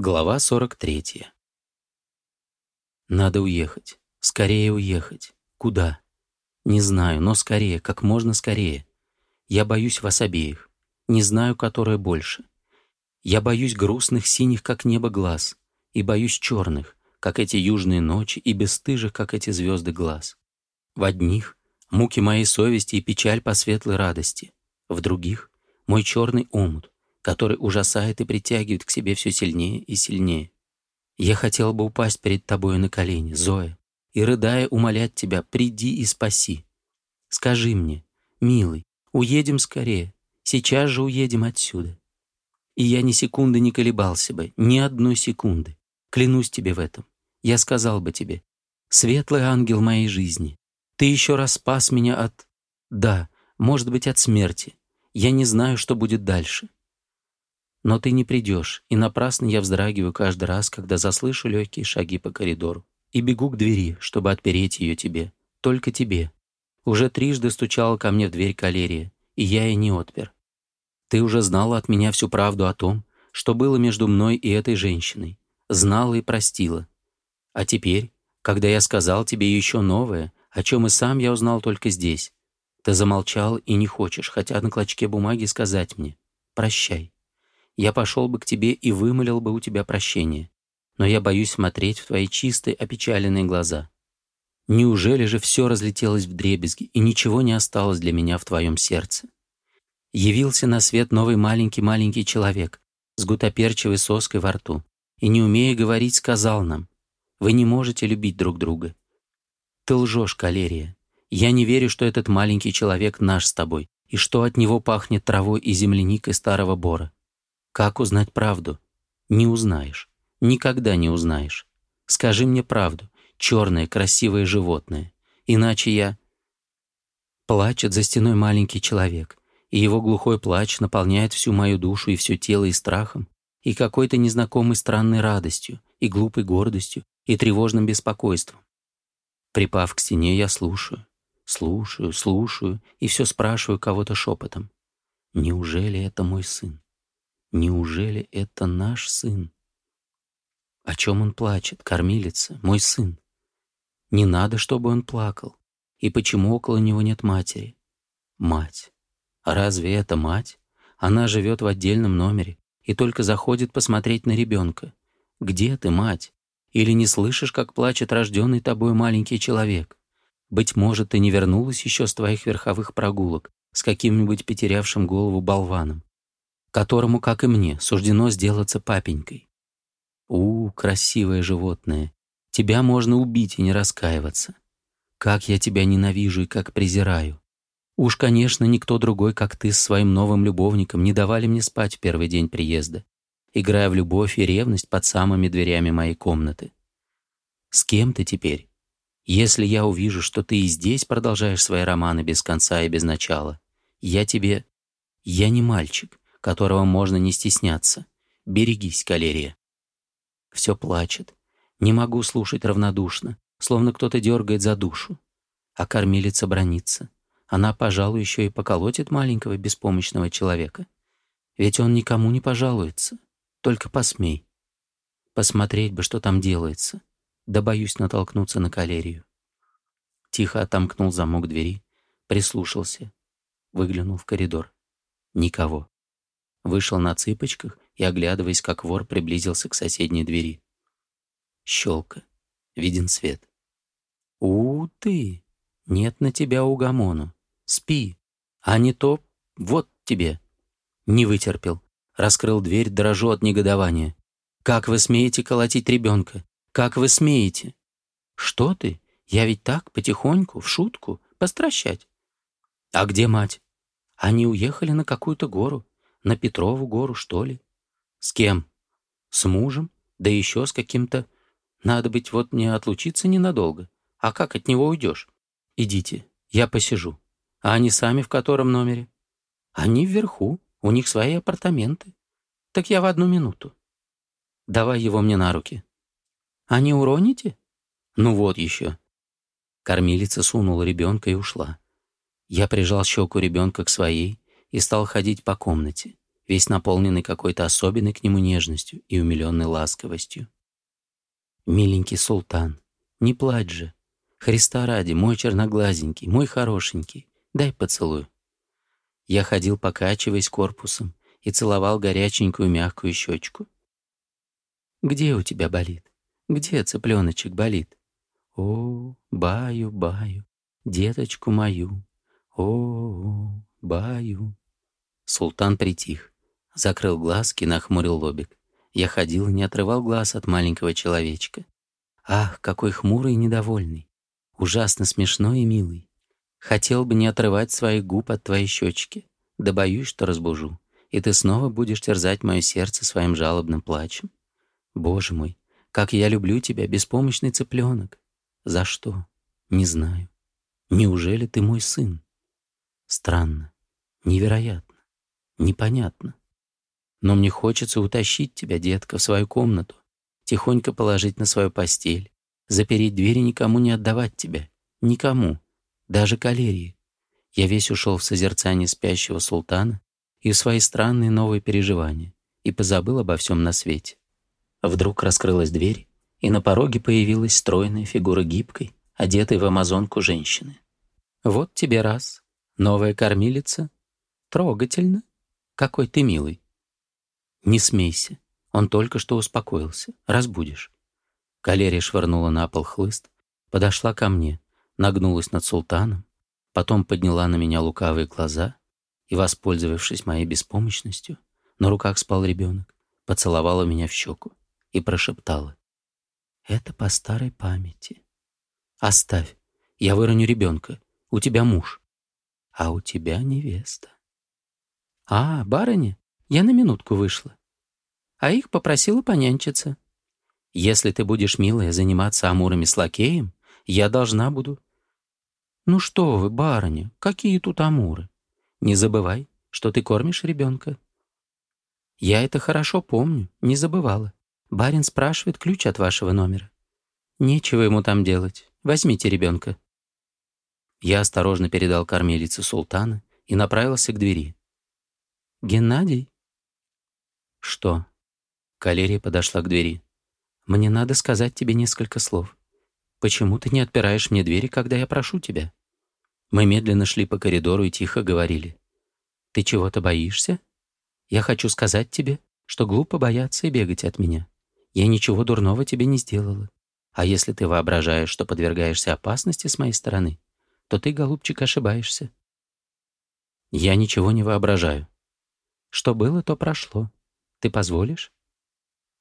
Глава 43. Надо уехать. Скорее уехать. Куда? Не знаю, но скорее, как можно скорее. Я боюсь вас обеих. Не знаю, которая больше. Я боюсь грустных синих, как небо, глаз. И боюсь черных, как эти южные ночи, и бесстыжих, как эти звезды глаз. В одних — муки моей совести и печаль по светлой радости. В других — мой черный омут — который ужасает и притягивает к себе все сильнее и сильнее. Я хотел бы упасть перед тобой на колени, Зоя, и, рыдая, умолять тебя, приди и спаси. Скажи мне, милый, уедем скорее, сейчас же уедем отсюда. И я ни секунды не колебался бы, ни одной секунды. Клянусь тебе в этом. Я сказал бы тебе, светлый ангел моей жизни, ты еще раз спас меня от... Да, может быть, от смерти. Я не знаю, что будет дальше. Но ты не придешь, и напрасно я вздрагиваю каждый раз, когда заслышу легкие шаги по коридору. И бегу к двери, чтобы отпереть ее тебе. Только тебе. Уже трижды стучала ко мне в дверь калерия, и я ей не отпер. Ты уже знала от меня всю правду о том, что было между мной и этой женщиной. Знала и простила. А теперь, когда я сказал тебе еще новое, о чем и сам я узнал только здесь, ты замолчал и не хочешь, хотя на клочке бумаги сказать мне «прощай». Я пошел бы к тебе и вымолил бы у тебя прощение. Но я боюсь смотреть в твои чистые, опечаленные глаза. Неужели же все разлетелось в дребезги, и ничего не осталось для меня в твоем сердце? Явился на свет новый маленький-маленький человек с гутоперчивой соской во рту, и, не умея говорить, сказал нам, «Вы не можете любить друг друга». Ты лжешь, Калерия. Я не верю, что этот маленький человек наш с тобой, и что от него пахнет травой и земляникой старого бора. Как узнать правду? Не узнаешь. Никогда не узнаешь. Скажи мне правду, черное, красивое животное. Иначе я... Плачет за стеной маленький человек, и его глухой плач наполняет всю мою душу и все тело и страхом, и какой-то незнакомой странной радостью, и глупой гордостью, и тревожным беспокойством. Припав к стене, я слушаю, слушаю, слушаю и все спрашиваю кого-то шепотом. Неужели это мой сын? Неужели это наш сын? О чем он плачет, кормилица, мой сын? Не надо, чтобы он плакал. И почему около него нет матери? Мать. Разве это мать? Она живет в отдельном номере и только заходит посмотреть на ребенка. Где ты, мать? Или не слышишь, как плачет рожденный тобой маленький человек? Быть может, ты не вернулась еще с твоих верховых прогулок с каким-нибудь потерявшим голову болваном которому, как и мне, суждено сделаться папенькой. У, красивое животное, тебя можно убить и не раскаиваться. Как я тебя ненавижу и как презираю. Уж, конечно, никто другой, как ты, с своим новым любовником не давали мне спать в первый день приезда, играя в любовь и ревность под самыми дверями моей комнаты. С кем ты теперь? Если я увижу, что ты и здесь продолжаешь свои романы без конца и без начала, я тебе... Я не мальчик, которого можно не стесняться. Берегись, калерия. Все плачет. Не могу слушать равнодушно, словно кто-то дергает за душу. А кормилица бронится. Она, пожалуй, еще и поколотит маленького беспомощного человека. Ведь он никому не пожалуется. Только посмей. Посмотреть бы, что там делается. Да боюсь натолкнуться на калерию. Тихо отомкнул замок двери, прислушался, выглянул в коридор. Никого вышел на цыпочках и, оглядываясь, как вор, приблизился к соседней двери. Щелка. Виден свет. у ты! Нет на тебя угомону. Спи. А не то вот тебе. Не вытерпел. Раскрыл дверь, дрожу от негодования. Как вы смеете колотить ребенка? Как вы смеете? Что ты? Я ведь так, потихоньку, в шутку, постращать. А где мать? Они уехали на какую-то гору. На Петрову гору, что ли? С кем? С мужем? Да еще с каким-то... Надо быть, вот мне отлучиться ненадолго. А как от него уйдешь? Идите, я посижу. А они сами в котором номере? Они вверху, у них свои апартаменты. Так я в одну минуту. Давай его мне на руки. А не уроните? Ну вот еще. Кормилица сунула ребенка и ушла. Я прижал щеку ребенка к своей и стал ходить по комнате весь наполненный какой-то особенной к нему нежностью и умиленной ласковостью. «Миленький султан, не плачь же. Христа ради, мой черноглазенький, мой хорошенький, дай поцелую». Я ходил, покачиваясь корпусом, и целовал горяченькую мягкую щечку. «Где у тебя болит? Где цыпленочек болит? О, баю-баю, деточку мою, о, -о баю». Султан притих. Закрыл глазки нахмурил лобик. Я ходил и не отрывал глаз от маленького человечка. Ах, какой хмурый и недовольный. Ужасно смешной и милый. Хотел бы не отрывать своих губ от твоей щечки. Да боюсь, что разбужу. И ты снова будешь терзать мое сердце своим жалобным плачем. Боже мой, как я люблю тебя, беспомощный цыпленок. За что? Не знаю. Неужели ты мой сын? Странно, невероятно, непонятно. Но мне хочется утащить тебя, детка, в свою комнату, тихонько положить на свою постель, запереть дверь и никому не отдавать тебя. Никому. Даже калерии. Я весь ушел в созерцание спящего султана и в свои странные новые переживания и позабыл обо всем на свете. Вдруг раскрылась дверь, и на пороге появилась стройная фигура гибкой, одетой в амазонку женщины. «Вот тебе раз. Новая кормилица. Трогательно. Какой ты милый. Не смейся. Он только что успокоился. Разбудишь. Калерия швырнула на пол хлыст, подошла ко мне, нагнулась над султаном, потом подняла на меня лукавые глаза и, воспользовавшись моей беспомощностью, на руках спал ребенок, поцеловала меня в щеку и прошептала. «Это по старой памяти. Оставь, я выроню ребенка. У тебя муж, а у тебя невеста». «А, барыня?» Я на минутку вышла. А их попросила понянчиться. Если ты будешь, милая, заниматься амурами с лакеем, я должна буду. Ну что вы, барыня, какие тут амуры? Не забывай, что ты кормишь ребенка. Я это хорошо помню, не забывала. Барин спрашивает ключ от вашего номера. Нечего ему там делать. Возьмите ребенка. Я осторожно передал кормилице султана и направился к двери. «Геннадий?» «Что?» Калерия подошла к двери. «Мне надо сказать тебе несколько слов. Почему ты не отпираешь мне двери, когда я прошу тебя?» Мы медленно шли по коридору и тихо говорили. «Ты чего-то боишься? Я хочу сказать тебе, что глупо бояться и бегать от меня. Я ничего дурного тебе не сделала. А если ты воображаешь, что подвергаешься опасности с моей стороны, то ты, голубчик, ошибаешься. Я ничего не воображаю. Что было, то прошло. Ты позволишь?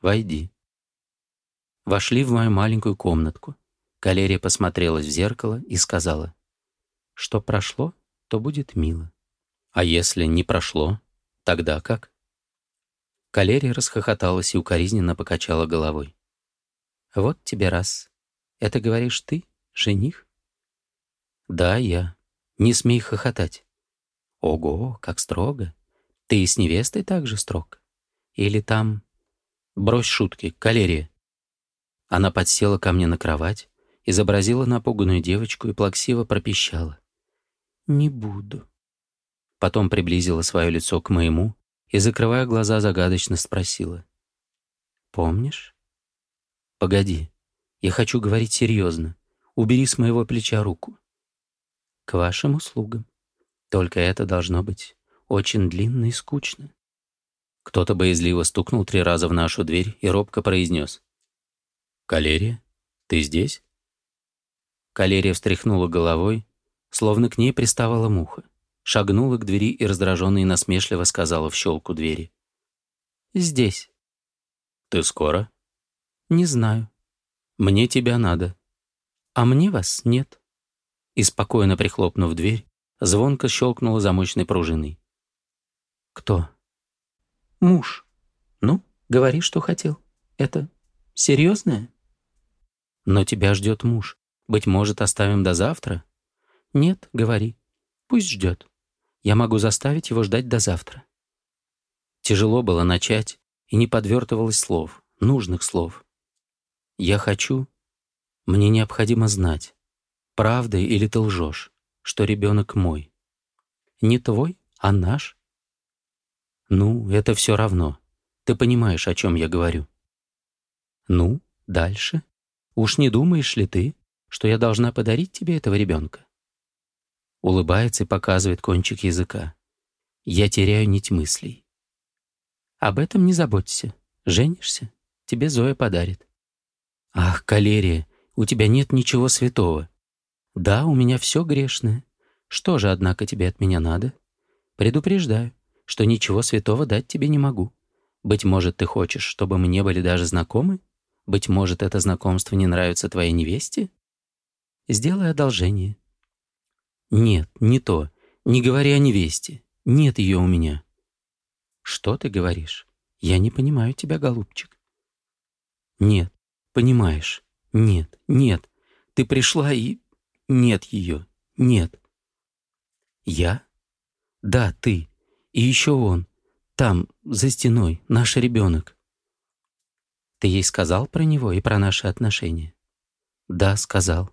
Войди. Вошли в мою маленькую комнатку. Калерия посмотрелась в зеркало и сказала, что прошло, то будет мило. А если не прошло, тогда как? Калерия расхохоталась и укоризненно покачала головой. Вот тебе раз. Это говоришь ты, жених? Да, я. Не смей хохотать. Ого, как строго. Ты и с невестой так же строг. Или там... Брось шутки, калерия. Она подсела ко мне на кровать, изобразила напуганную девочку и плаксиво пропищала. «Не буду». Потом приблизила свое лицо к моему и, закрывая глаза, загадочно спросила. «Помнишь?» «Погоди, я хочу говорить серьезно. Убери с моего плеча руку». «К вашим услугам. Только это должно быть очень длинно и скучно. Кто-то боязливо стукнул три раза в нашу дверь и робко произнес. «Калерия, ты здесь?» Калерия встряхнула головой, словно к ней приставала муха, шагнула к двери и раздраженно и насмешливо сказала в щелку двери. «Здесь». «Ты скоро?» «Не знаю. Мне тебя надо. А мне вас нет». И спокойно прихлопнув дверь, звонко щелкнула замочной пружиной. «Кто?» муж. Ну, говори, что хотел. Это серьезное? Но тебя ждет муж. Быть может, оставим до завтра? Нет, говори. Пусть ждет. Я могу заставить его ждать до завтра. Тяжело было начать, и не подвертывалось слов, нужных слов. Я хочу. Мне необходимо знать, правда или ты лжешь, что ребенок мой. Не твой, а наш. «Ну, это все равно. Ты понимаешь, о чем я говорю». «Ну, дальше? Уж не думаешь ли ты, что я должна подарить тебе этого ребенка?» Улыбается и показывает кончик языка. «Я теряю нить мыслей». «Об этом не заботься. Женишься, тебе Зоя подарит». «Ах, калерия, у тебя нет ничего святого. Да, у меня все грешное. Что же, однако, тебе от меня надо? Предупреждаю, что ничего святого дать тебе не могу. Быть может, ты хочешь, чтобы мы не были даже знакомы? Быть может, это знакомство не нравится твоей невесте? Сделай одолжение. Нет, не то. Не говори о невесте. Нет ее у меня. Что ты говоришь? Я не понимаю тебя, голубчик. Нет, понимаешь. Нет, нет. Ты пришла и... Нет ее. Нет. Я? Да, ты. И еще он. Там, за стеной, наш ребенок. Ты ей сказал про него и про наши отношения? Да, сказал.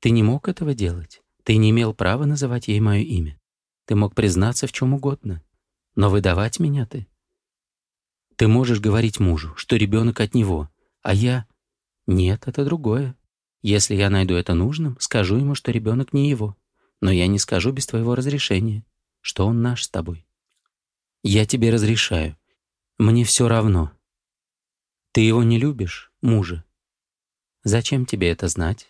Ты не мог этого делать. Ты не имел права называть ей мое имя. Ты мог признаться в чем угодно. Но выдавать меня ты. Ты можешь говорить мужу, что ребенок от него, а я... Нет, это другое. Если я найду это нужным, скажу ему, что ребенок не его. Но я не скажу без твоего разрешения что он наш с тобой. Я тебе разрешаю. Мне все равно. Ты его не любишь, мужа? Зачем тебе это знать?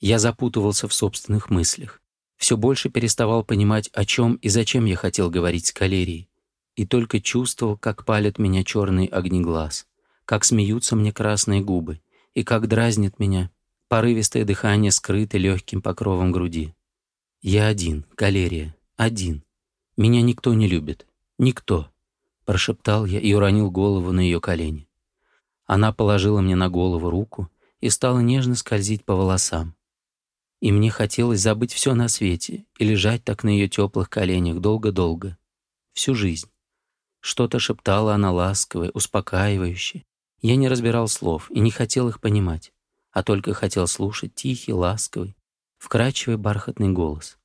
Я запутывался в собственных мыслях. Все больше переставал понимать, о чем и зачем я хотел говорить с калерией. И только чувствовал, как палят меня черные огни глаз, как смеются мне красные губы, и как дразнит меня порывистое дыхание скрыто легким покровом груди. Я один, калерия, один — «Меня никто не любит. Никто!» — прошептал я и уронил голову на ее колени. Она положила мне на голову руку и стала нежно скользить по волосам. И мне хотелось забыть все на свете и лежать так на ее теплых коленях долго-долго. Всю жизнь. Что-то шептала она ласковое, успокаивающе. Я не разбирал слов и не хотел их понимать, а только хотел слушать тихий, ласковый, вкрадчивый бархатный голос —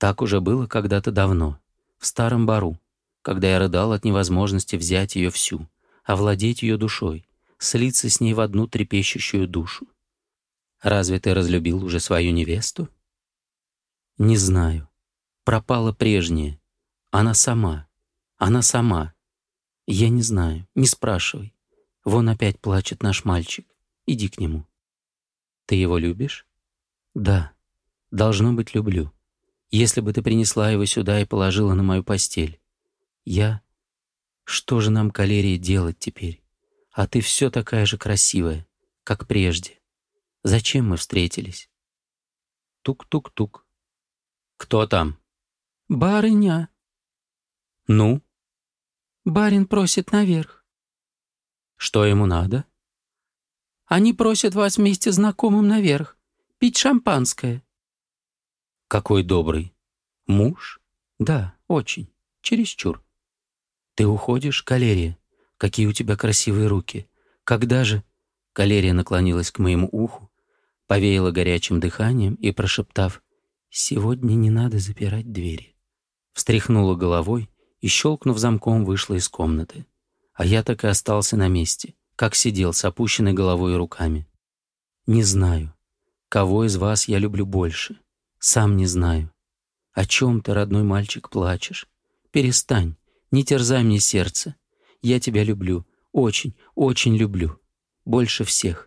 так уже было когда-то давно, в старом бару, когда я рыдал от невозможности взять ее всю, овладеть ее душой, слиться с ней в одну трепещущую душу. Разве ты разлюбил уже свою невесту? Не знаю. Пропала прежняя. Она сама. Она сама. Я не знаю. Не спрашивай. Вон опять плачет наш мальчик. Иди к нему. Ты его любишь? Да. Должно быть, люблю если бы ты принесла его сюда и положила на мою постель. Я... Что же нам, калерии, делать теперь? А ты все такая же красивая, как прежде. Зачем мы встретились? Тук-тук-тук. Кто там? Барыня. Ну? Барин просит наверх. Что ему надо? Они просят вас вместе с знакомым наверх. Пить шампанское. Какой добрый. Муж? Да, очень. Чересчур. Ты уходишь, Калерия? Какие у тебя красивые руки. Когда же? Калерия наклонилась к моему уху, повеяла горячим дыханием и, прошептав, «Сегодня не надо запирать двери», встряхнула головой и, щелкнув замком, вышла из комнаты. А я так и остался на месте, как сидел с опущенной головой и руками. Не знаю, кого из вас я люблю больше, сам не знаю. О чем ты, родной мальчик, плачешь? Перестань, не терзай мне сердце. Я тебя люблю, очень, очень люблю. Больше всех.